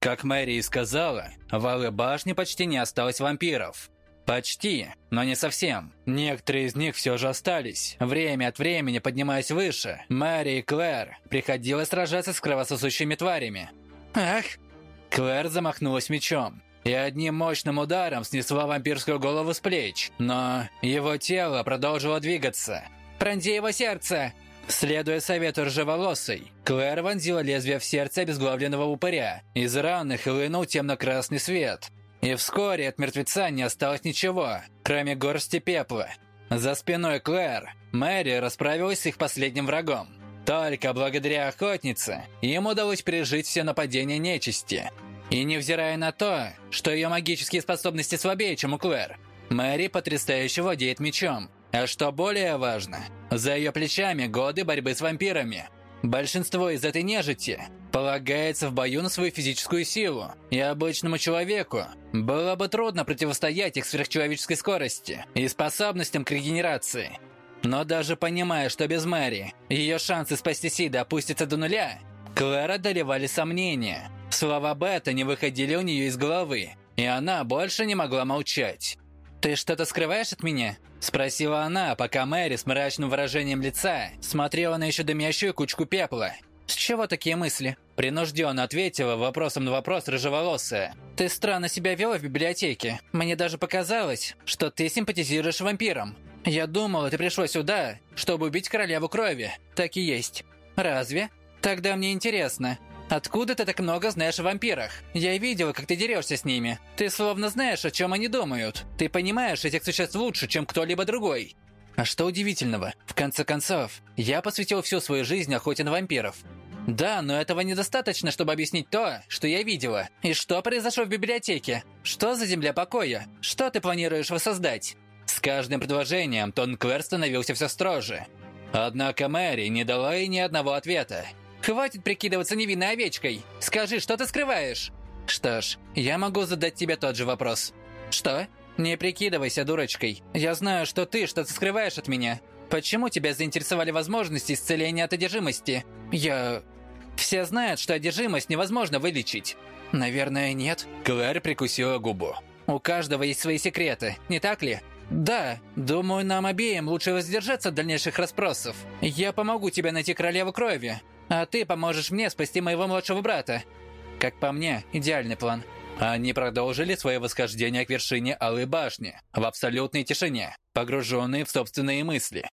Как Мэри и сказала, в Алой башне почти не осталось вампиров. Почти, но не совсем. Некоторые из них все же остались. Время от времени, поднимаясь выше, Мэри и Клэр приходилось сражаться с кровососущими тварями. Ах! Клэр замахнулась мечом и одним мощным ударом снесла вампирскую голову с плеч, но его тело продолжило двигаться. «Пронзи его сердце!» Следуя совету ржеволосой, Клэр вонзила лезвие в сердце обезглавленного упыря. Из раны хлынул темно-красный свет. И вскоре от мертвеца не осталось ничего, кроме горсти пепла. За спиной Клэр Мэри расправилась с их последним врагом. Только благодаря охотнице им удалось пережить все нападения нечисти. И невзирая на то, что ее магические способности слабее, чем у Клэр, Мэри потрясающе владеет мечом. А что более важно, за ее плечами годы борьбы с вампирами. Большинство из этой нежити полагается в бою на свою физическую силу, и обычному человеку было бы трудно противостоять их сверхчеловеческой скорости и способностям к регенерации. Но даже понимая, что без Мэри ее шансы спасти Сида опустятся до нуля, Клэр одолевали сомнения. Слова Бета не выходили у нее из головы, и она больше не могла молчать. «Ты что-то скрываешь от меня?» Спросила она, пока Мэри с мрачным выражением лица смотрела на еще дымящую кучку пепла. «С чего такие мысли?» Принужденно ответила вопросом на вопрос рыжеволосая. «Ты странно себя вела в библиотеке. Мне даже показалось, что ты симпатизируешь вампирам. Я думала, ты пришла сюда, чтобы убить королеву крови. Так и есть. Разве? Тогда мне интересно, Откуда ты так много знаешь о вампирах? Я видела, как ты дерешься с ними. Ты словно знаешь, о чем они думают. Ты понимаешь этих существ лучше, чем кто-либо другой. А что удивительного? В конце концов, я посвятил всю свою жизнь охоте на вампиров. Да, но этого недостаточно, чтобы объяснить то, что я видела. И что произошло в библиотеке? Что за земля покоя? Что ты планируешь воссоздать? С каждым предложением Тон Клэр становился все строже. Однако Мэри не дала ей ни одного ответа. Хватит прикидываться невинной овечкой. Скажи, что ты скрываешь? Что ж, я могу задать тебе тот же вопрос. Что? Не прикидывайся дурочкой. Я знаю, что ты что-то скрываешь от меня. Почему тебя заинтересовали возможности исцеления от одержимости? Я... Все знают, что одержимость невозможно вылечить. Наверное, нет. Клэр прикусила губу. У каждого есть свои секреты, не так ли? Да, думаю, нам обеим лучше воздержаться от дальнейших расспросов. Я помогу тебе найти королеву крови а ты поможешь мне спасти моего младшего брата. Как по мне, идеальный план. Они продолжили свое восхождение к вершине Алой башни в абсолютной тишине, погруженные в собственные мысли.